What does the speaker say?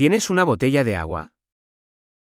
¿Tienes una botella de agua?